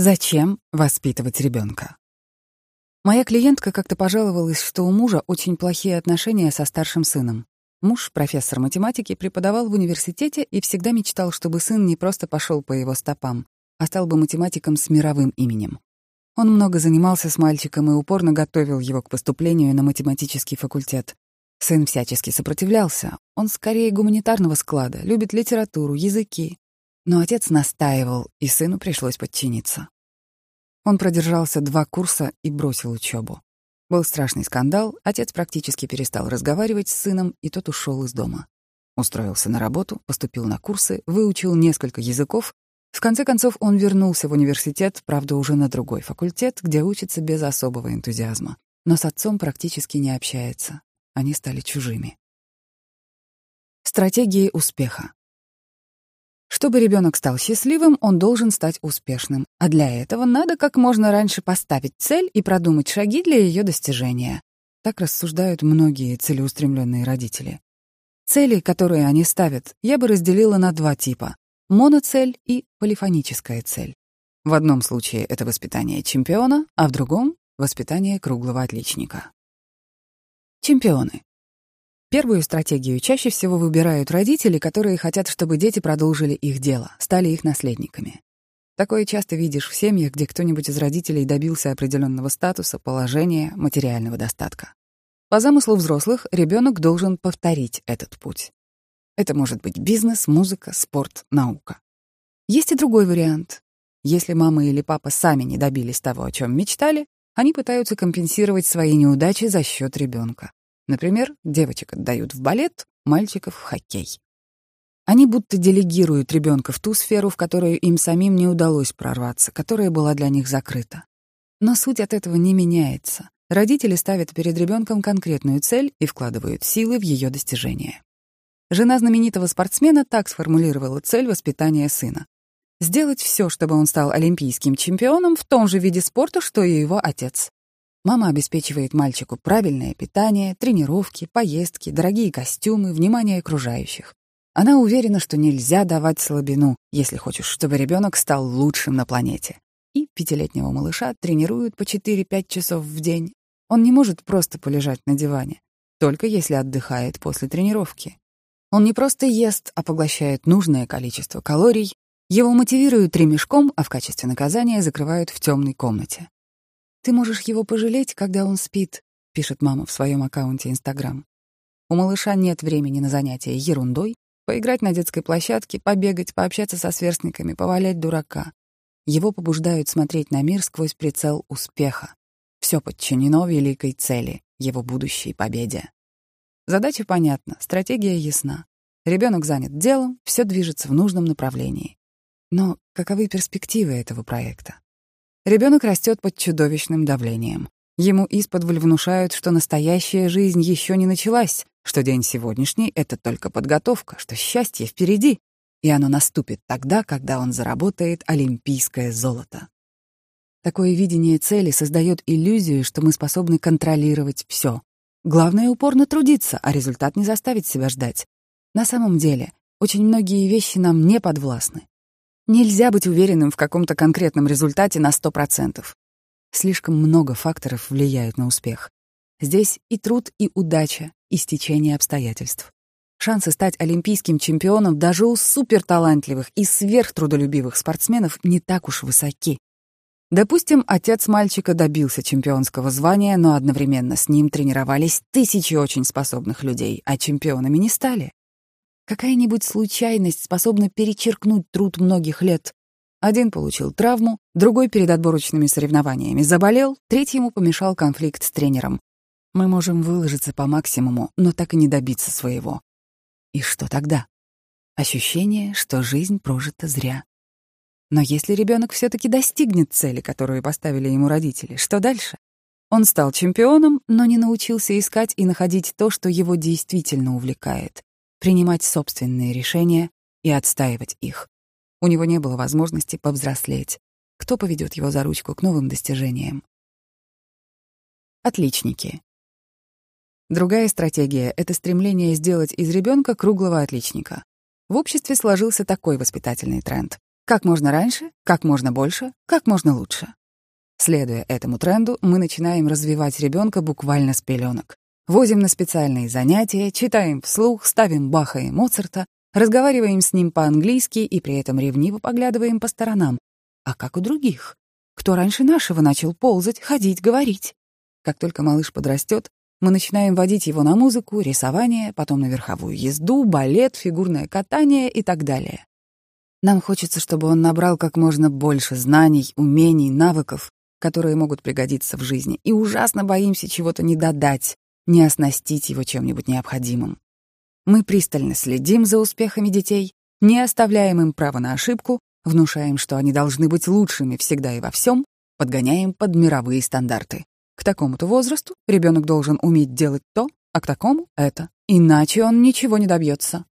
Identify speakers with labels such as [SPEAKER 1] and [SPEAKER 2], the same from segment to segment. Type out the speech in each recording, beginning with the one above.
[SPEAKER 1] Зачем воспитывать ребенка? Моя клиентка как-то пожаловалась, что у мужа очень плохие отношения со старшим сыном. Муж, профессор математики, преподавал в университете и всегда мечтал, чтобы сын не просто пошел по его стопам, а стал бы математиком с мировым именем. Он много занимался с мальчиком и упорно готовил его к поступлению на математический факультет. Сын всячески сопротивлялся. Он скорее гуманитарного склада, любит литературу, языки. Но отец настаивал, и сыну пришлось подчиниться. Он продержался два курса и бросил учебу. Был страшный скандал, отец практически перестал разговаривать с сыном, и тот ушел из дома. Устроился на работу, поступил на курсы, выучил несколько языков. В конце концов, он вернулся в университет, правда, уже на другой факультет, где учится без особого энтузиазма. Но с отцом практически не общается. Они стали чужими. Стратегии успеха. Чтобы ребенок стал счастливым, он должен стать успешным. А для этого надо как можно раньше поставить цель и продумать шаги для ее достижения. Так рассуждают многие целеустремленные родители. Цели, которые они ставят, я бы разделила на два типа — моноцель и полифоническая цель. В одном случае это воспитание чемпиона, а в другом — воспитание круглого отличника. Чемпионы. Первую стратегию чаще всего выбирают родители, которые хотят, чтобы дети продолжили их дело, стали их наследниками. Такое часто видишь в семьях, где кто-нибудь из родителей добился определенного статуса, положения, материального достатка. По замыслу взрослых, ребенок должен повторить этот путь. Это может быть бизнес, музыка, спорт, наука. Есть и другой вариант. Если мама или папа сами не добились того, о чем мечтали, они пытаются компенсировать свои неудачи за счет ребенка. Например, девочек отдают в балет, мальчиков — в хоккей. Они будто делегируют ребенка в ту сферу, в которую им самим не удалось прорваться, которая была для них закрыта. Но суть от этого не меняется. Родители ставят перед ребенком конкретную цель и вкладывают силы в ее достижение. Жена знаменитого спортсмена так сформулировала цель воспитания сына. Сделать все, чтобы он стал олимпийским чемпионом в том же виде спорта, что и его отец. Мама обеспечивает мальчику правильное питание, тренировки, поездки, дорогие костюмы, внимание окружающих. Она уверена, что нельзя давать слабину, если хочешь, чтобы ребенок стал лучшим на планете. И пятилетнего малыша тренируют по 4-5 часов в день. Он не может просто полежать на диване, только если отдыхает после тренировки. Он не просто ест, а поглощает нужное количество калорий. Его мотивируют ремешком, а в качестве наказания закрывают в темной комнате. «Ты можешь его пожалеть, когда он спит», — пишет мама в своем аккаунте Инстаграм. У малыша нет времени на занятия ерундой, поиграть на детской площадке, побегать, пообщаться со сверстниками, повалять дурака. Его побуждают смотреть на мир сквозь прицел успеха. Все подчинено великой цели, его будущей победе. Задача понятна, стратегия ясна. Ребенок занят делом, все движется в нужном направлении. Но каковы перспективы этого проекта? Ребенок растет под чудовищным давлением. Ему исподволь внушают, что настоящая жизнь еще не началась, что день сегодняшний — это только подготовка, что счастье впереди, и оно наступит тогда, когда он заработает олимпийское золото. Такое видение цели создает иллюзию, что мы способны контролировать все. Главное — упорно трудиться, а результат не заставить себя ждать. На самом деле, очень многие вещи нам не подвластны. Нельзя быть уверенным в каком-то конкретном результате на 100%. Слишком много факторов влияют на успех. Здесь и труд, и удача, и стечение обстоятельств. Шансы стать олимпийским чемпионом даже у суперталантливых и сверхтрудолюбивых спортсменов не так уж высоки. Допустим, отец мальчика добился чемпионского звания, но одновременно с ним тренировались тысячи очень способных людей, а чемпионами не стали. Какая-нибудь случайность способна перечеркнуть труд многих лет. Один получил травму, другой перед отборочными соревнованиями заболел, третьему помешал конфликт с тренером. Мы можем выложиться по максимуму, но так и не добиться своего. И что тогда? Ощущение, что жизнь прожита зря. Но если ребенок все-таки достигнет цели, которую поставили ему родители, что дальше? Он стал чемпионом, но не научился искать и находить то, что его действительно увлекает принимать собственные решения и отстаивать их. У него не было возможности повзрослеть. Кто поведет его за ручку к новым достижениям? Отличники. Другая стратегия — это стремление сделать из ребенка круглого отличника. В обществе сложился такой воспитательный тренд. Как можно раньше, как можно больше, как можно лучше. Следуя этому тренду, мы начинаем развивать ребенка буквально с пеленок. Возим на специальные занятия, читаем вслух, ставим Баха и Моцарта, разговариваем с ним по-английски и при этом ревниво поглядываем по сторонам. А как у других? Кто раньше нашего начал ползать, ходить, говорить? Как только малыш подрастет, мы начинаем водить его на музыку, рисование, потом на верховую езду, балет, фигурное катание и так далее. Нам хочется, чтобы он набрал как можно больше знаний, умений, навыков, которые могут пригодиться в жизни, и ужасно боимся чего-то не додать, не оснастить его чем-нибудь необходимым. Мы пристально следим за успехами детей, не оставляем им права на ошибку, внушаем, что они должны быть лучшими всегда и во всем, подгоняем под мировые стандарты. К такому-то возрасту ребенок должен уметь делать то, а к такому — это. Иначе он ничего не добьется.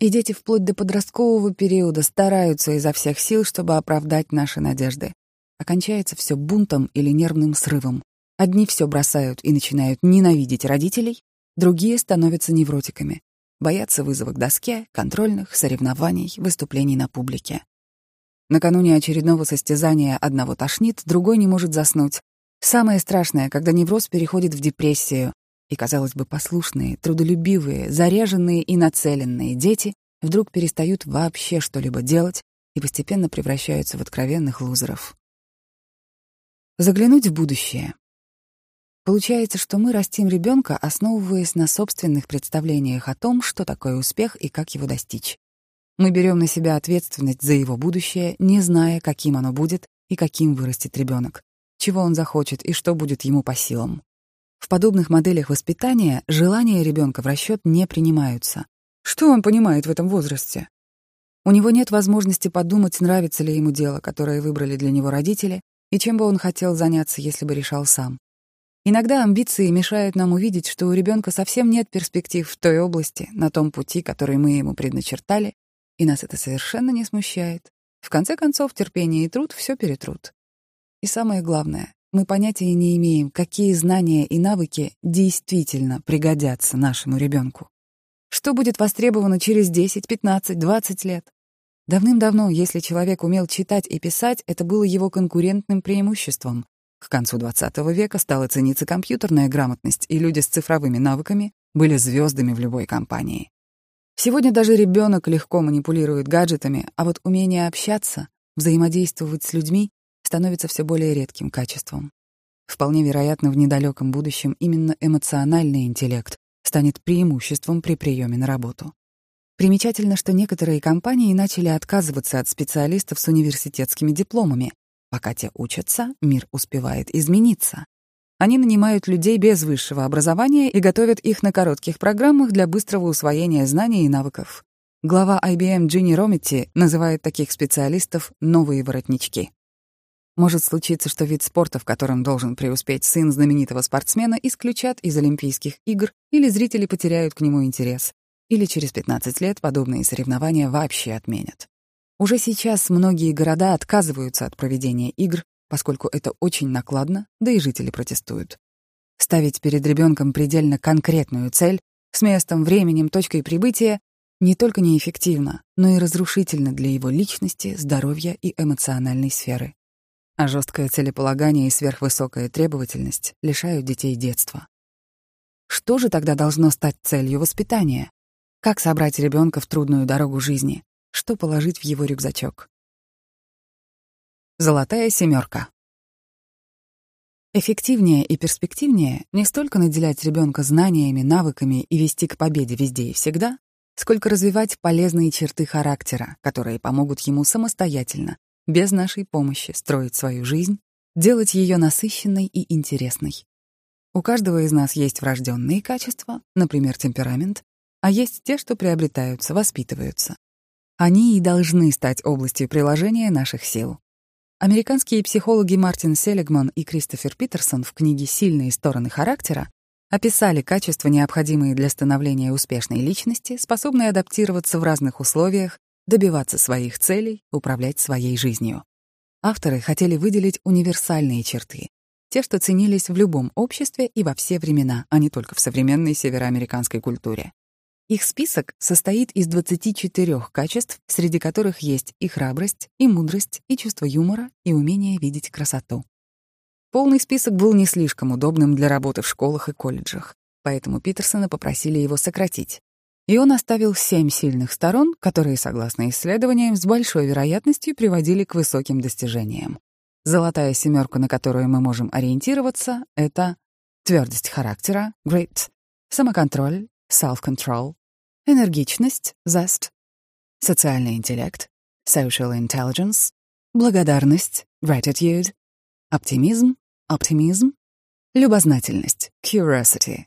[SPEAKER 1] И дети вплоть до подросткового периода стараются изо всех сил, чтобы оправдать наши надежды. Окончается все бунтом или нервным срывом. Одни все бросают и начинают ненавидеть родителей, другие становятся невротиками, боятся вызова к доске, контрольных, соревнований, выступлений на публике. Накануне очередного состязания одного тошнит, другой не может заснуть. Самое страшное, когда невроз переходит в депрессию, и, казалось бы, послушные, трудолюбивые, заряженные и нацеленные дети вдруг перестают вообще что-либо делать и постепенно превращаются в откровенных лузеров. Заглянуть в будущее. Получается, что мы растим ребенка, основываясь на собственных представлениях о том, что такое успех и как его достичь. Мы берем на себя ответственность за его будущее, не зная, каким оно будет и каким вырастет ребенок, чего он захочет и что будет ему по силам. В подобных моделях воспитания желания ребенка в расчет не принимаются. Что он понимает в этом возрасте? У него нет возможности подумать, нравится ли ему дело, которое выбрали для него родители, и чем бы он хотел заняться, если бы решал сам. Иногда амбиции мешают нам увидеть, что у ребенка совсем нет перспектив в той области, на том пути, который мы ему предначертали, и нас это совершенно не смущает. В конце концов, терпение и труд все перетрут. И самое главное, мы понятия не имеем, какие знания и навыки действительно пригодятся нашему ребенку. Что будет востребовано через 10, 15, 20 лет? Давным-давно, если человек умел читать и писать, это было его конкурентным преимуществом. К концу XX века стала цениться компьютерная грамотность, и люди с цифровыми навыками были звездами в любой компании. Сегодня даже ребенок легко манипулирует гаджетами, а вот умение общаться, взаимодействовать с людьми становится все более редким качеством. Вполне вероятно, в недалеком будущем именно эмоциональный интеллект станет преимуществом при приеме на работу. Примечательно, что некоторые компании начали отказываться от специалистов с университетскими дипломами. Пока те учатся, мир успевает измениться. Они нанимают людей без высшего образования и готовят их на коротких программах для быстрого усвоения знаний и навыков. Глава IBM Джинни Ромити называет таких специалистов «новые воротнички». Может случиться, что вид спорта, в котором должен преуспеть сын знаменитого спортсмена, исключат из Олимпийских игр или зрители потеряют к нему интерес. Или через 15 лет подобные соревнования вообще отменят. Уже сейчас многие города отказываются от проведения игр, поскольку это очень накладно, да и жители протестуют. Ставить перед ребенком предельно конкретную цель с местом, временем, точкой прибытия не только неэффективно, но и разрушительно для его личности, здоровья и эмоциональной сферы а жесткое целеполагание и сверхвысокая требовательность лишают детей детства. Что же тогда должно стать целью воспитания? Как собрать ребенка в трудную дорогу жизни? Что положить в его рюкзачок? Золотая семерка. Эффективнее и перспективнее не столько наделять ребенка знаниями, навыками и вести к победе везде и всегда, сколько развивать полезные черты характера, которые помогут ему самостоятельно без нашей помощи строить свою жизнь, делать ее насыщенной и интересной. У каждого из нас есть врожденные качества, например, темперамент, а есть те, что приобретаются, воспитываются. Они и должны стать областью приложения наших сил. Американские психологи Мартин Селигман и Кристофер Питерсон в книге «Сильные стороны характера» описали качества, необходимые для становления успешной личности, способной адаптироваться в разных условиях добиваться своих целей, управлять своей жизнью. Авторы хотели выделить универсальные черты, те, что ценились в любом обществе и во все времена, а не только в современной североамериканской культуре. Их список состоит из 24 качеств, среди которых есть и храбрость, и мудрость, и чувство юмора, и умение видеть красоту. Полный список был не слишком удобным для работы в школах и колледжах, поэтому Питерсона попросили его сократить. И он оставил семь сильных сторон, которые, согласно исследованиям, с большой вероятностью приводили к высоким достижениям. Золотая семерка, на которую мы можем ориентироваться, — это твердость характера, grit, самоконтроль, self-control, энергичность, zest, социальный интеллект, social intelligence, благодарность, gratitude, оптимизм, optimism, любознательность, curiosity.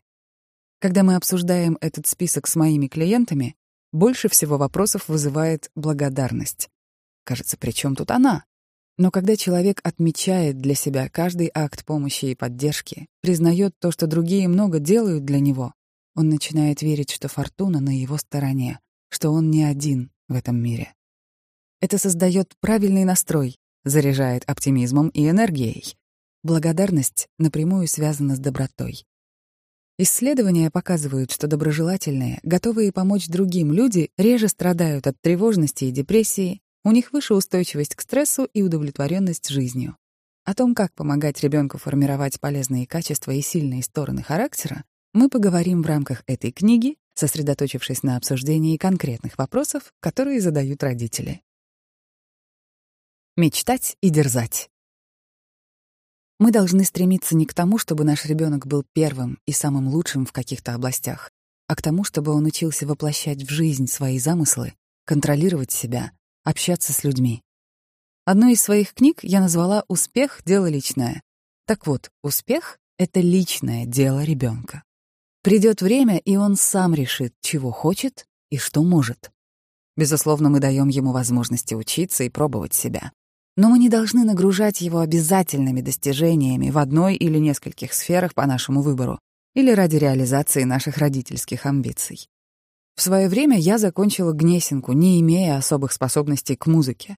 [SPEAKER 1] Когда мы обсуждаем этот список с моими клиентами, больше всего вопросов вызывает благодарность. Кажется, при чем тут она? Но когда человек отмечает для себя каждый акт помощи и поддержки, признает то, что другие много делают для него, он начинает верить, что фортуна на его стороне, что он не один в этом мире. Это создает правильный настрой, заряжает оптимизмом и энергией. Благодарность напрямую связана с добротой. Исследования показывают, что доброжелательные, готовые помочь другим люди реже страдают от тревожности и депрессии, у них выше устойчивость к стрессу и удовлетворенность жизнью. О том, как помогать ребенку формировать полезные качества и сильные стороны характера, мы поговорим в рамках этой книги, сосредоточившись на обсуждении конкретных вопросов, которые задают родители. Мечтать и дерзать. Мы должны стремиться не к тому, чтобы наш ребенок был первым и самым лучшим в каких-то областях, а к тому, чтобы он учился воплощать в жизнь свои замыслы, контролировать себя, общаться с людьми. Одну из своих книг я назвала «Успех — дело личное». Так вот, успех — это личное дело ребенка. Придет время, и он сам решит, чего хочет и что может. Безусловно, мы даем ему возможности учиться и пробовать себя. Но мы не должны нагружать его обязательными достижениями в одной или нескольких сферах по нашему выбору или ради реализации наших родительских амбиций. В свое время я закончила Гнесинку, не имея особых способностей к музыке.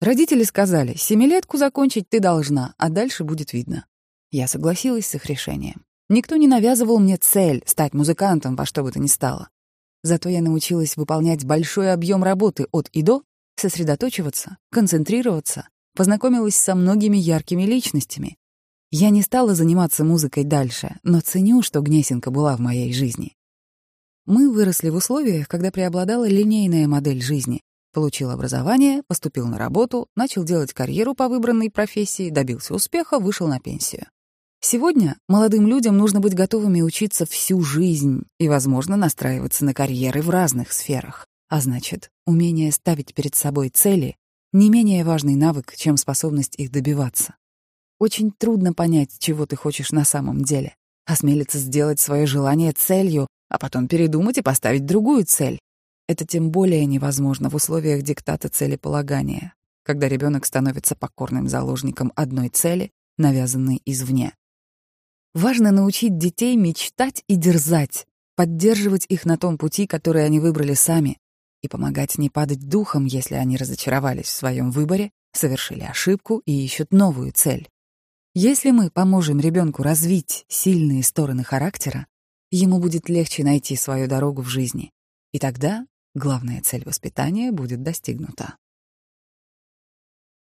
[SPEAKER 1] Родители сказали, семилетку закончить ты должна, а дальше будет видно. Я согласилась с их решением. Никто не навязывал мне цель стать музыкантом во что бы то ни стало. Зато я научилась выполнять большой объем работы от и до, сосредоточиваться, концентрироваться, познакомилась со многими яркими личностями. Я не стала заниматься музыкой дальше, но ценю, что Гнесинка была в моей жизни. Мы выросли в условиях, когда преобладала линейная модель жизни. Получил образование, поступил на работу, начал делать карьеру по выбранной профессии, добился успеха, вышел на пенсию. Сегодня молодым людям нужно быть готовыми учиться всю жизнь и, возможно, настраиваться на карьеры в разных сферах. А значит, умение ставить перед собой цели — не менее важный навык, чем способность их добиваться. Очень трудно понять, чего ты хочешь на самом деле. Осмелиться сделать свое желание целью, а потом передумать и поставить другую цель. Это тем более невозможно в условиях диктата целеполагания, когда ребенок становится покорным заложником одной цели, навязанной извне. Важно научить детей мечтать и дерзать, поддерживать их на том пути, который они выбрали сами, и помогать не падать духом, если они разочаровались в своем выборе, совершили ошибку и ищут новую цель. Если мы поможем ребенку развить сильные стороны характера, ему будет легче найти свою дорогу в жизни. И тогда главная цель воспитания будет достигнута.